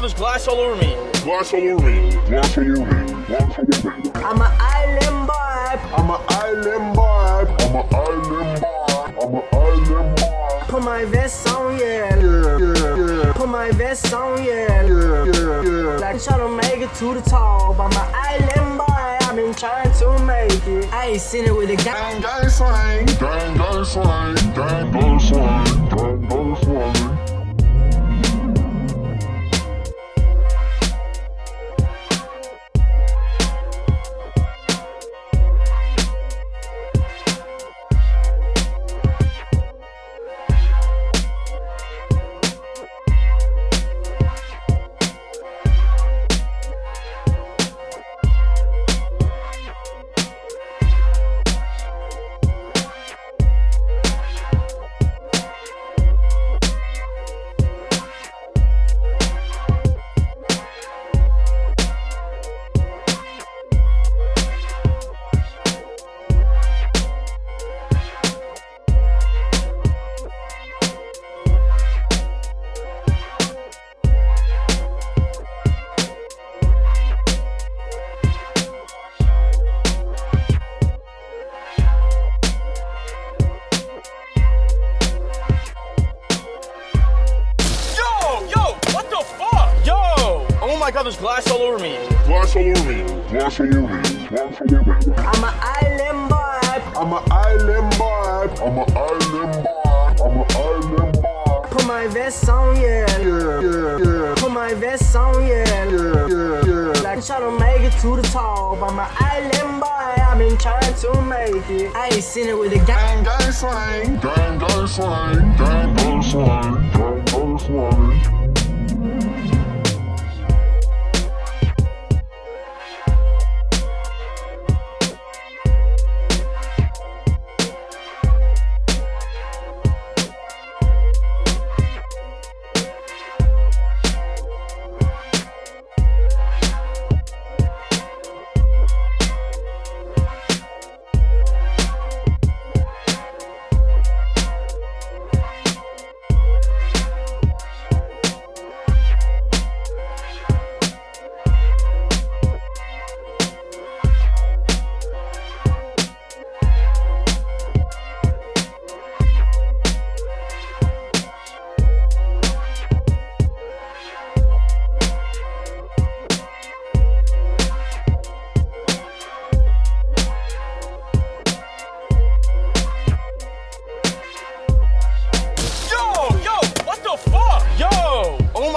god, there's glass all over me. Glass all over me. Glass all over me. Glass all over me. I'm an island boy. I'm an island boy. I'm an island boy. I'm an island boy. Put my vest on, yeah. Yeah, yeah, yeah. Put my vest on, yeah. Yeah, yeah, yeah. Like try to make it to the top. I'm an island boy. I've been trying to make it. I ain't seen it with a guy. Gang, gang, slang. Gang, gang, slang. Gang, gang, slang. Gang, gang, slang. My there's glass all over me. Glass all over me. Glass all over me. Glass all over me. I'm an island boy. I'm an island boy. I'm an island boy. I'm an island boy. Put my vest on, yeah. Yeah, yeah, yeah. Put my vest on, yeah. Yeah, yeah, yeah. Like try to make it to the top. I'm an island boy. I've been trying to make it. I ain't seen it with a guy. Gang, gang, slang. Gang, gang, slang. Gang, gang, slang. Gang, gang, slang.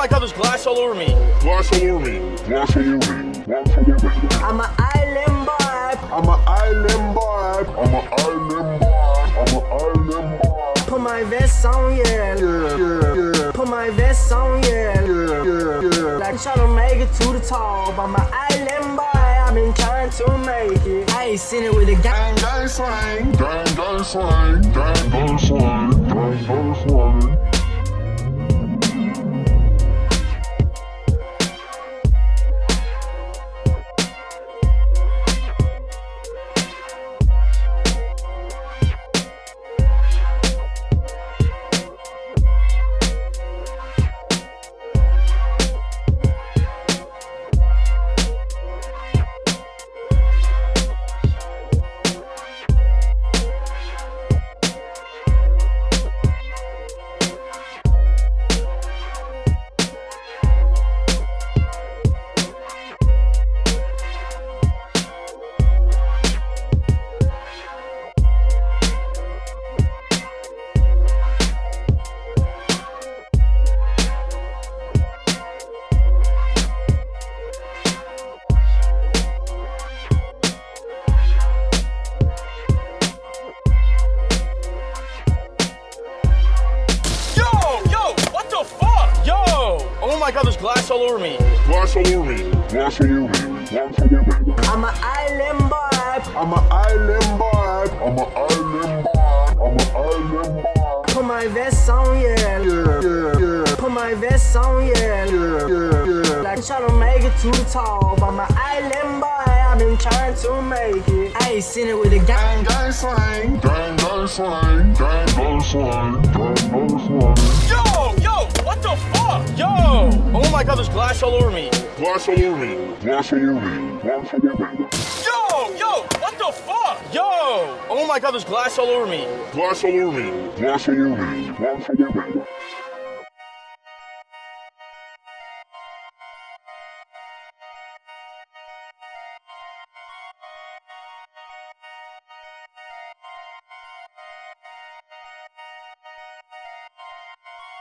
My god, there's glass all over me. Glass all over me. Glass all over me. Glass all over me. I'm an island boy. I'm an island boy. I'm an island boy. I'm an island boy. Put my vest on, yeah. Yeah, yeah, yeah. Put my vest on, yeah. Yeah, yeah, yeah. Like try to make it to the top. I'm an island boy. I've been trying to make it. I ain't seen it with a guy. Gang, gang, slang. Gang, gang, slang. Gang, gang, slang. Gang, gang, slang. Oh my god, there's glass all over me. Glass all over me. Glass all over me. Glass all over me. I'm an island boy. I'm an island boy. I'm an island boy. I'm an island boy. Put my vest on, yeah. Yeah, yeah, yeah. Put my vest on, yeah. Yeah, yeah, yeah. Like try to make it to the top. I'm an island boy. I've been trying to make it. I ain't seen it with a guy. Gang, gang, slang. Gang, gang, slang. Gang, gang, slang. Gang, gang, slang. My god, there's glass all over me. Glass all over me. Glass all over me. Glass all over me. Yo, yo, what the fuck? Yo, oh my god, there's glass all over me. Glass all over me. Glass all over me. Glass all over me.